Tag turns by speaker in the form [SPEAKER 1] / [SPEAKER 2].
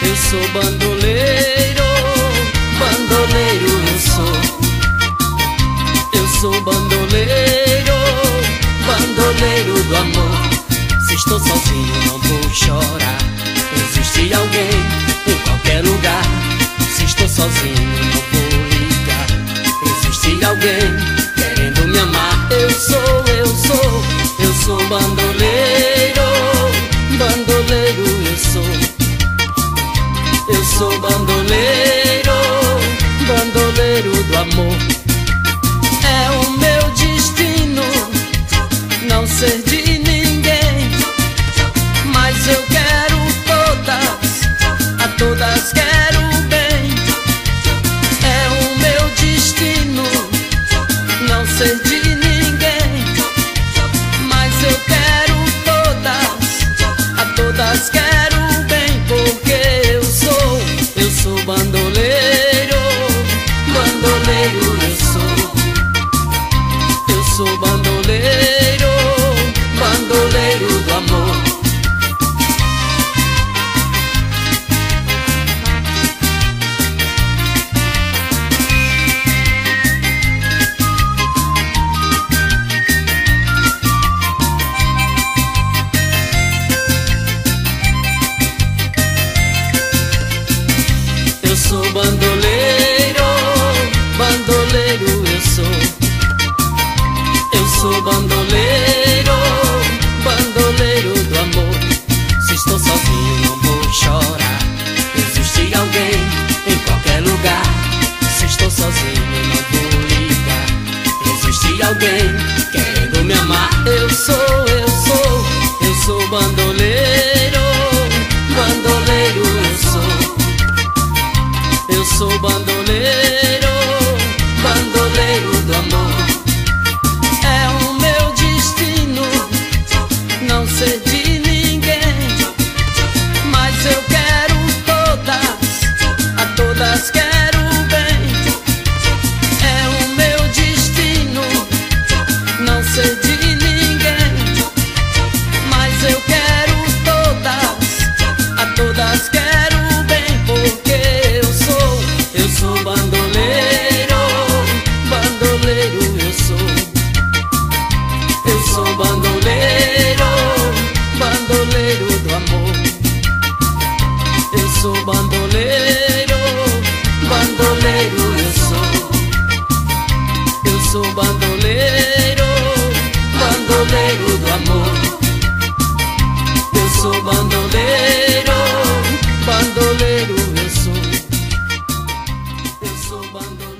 [SPEAKER 1] Eu sou bandoleiro, bandoleiro eu sou. Eu sou bandoleiro, bandoleiro do amor. Se estou sozinho, não vou chorar. Existe alguém em qualquer lugar. Se estou sozinho, não vou ligar. Existe alguém querendo me amar. Eu sou, eu sou, eu sou bandoleiro. Bandoleiro, bandoleiro do amor. É o meu destino não ser de ninguém, mas eu quero todas, a todas quero bem. É o meu destino não ser de ninguém, mas eu quero todas, a todas quero bandoleiro eu sou. Eu sou bandoleiro, bandoleiro do amor. Se estou sozinho, não vou chorar. Existe alguém em qualquer lugar. Se estou sozinho, não vou ligar. Existe alguém querendo me amar. Eu sou, eu sou, eu sou bandoleiro, bandoleiro eu sou. Eu sou bandoleiro, Eu sou bandoleiro, bandoleiro do amor. Eu sou bandoleiro, bandoleiro eu sou. Eu sou bandoleiro, bandoleiro do amor. Eu sou bandoleiro, bandoleiro eu sou. Eu sou bandoleiro.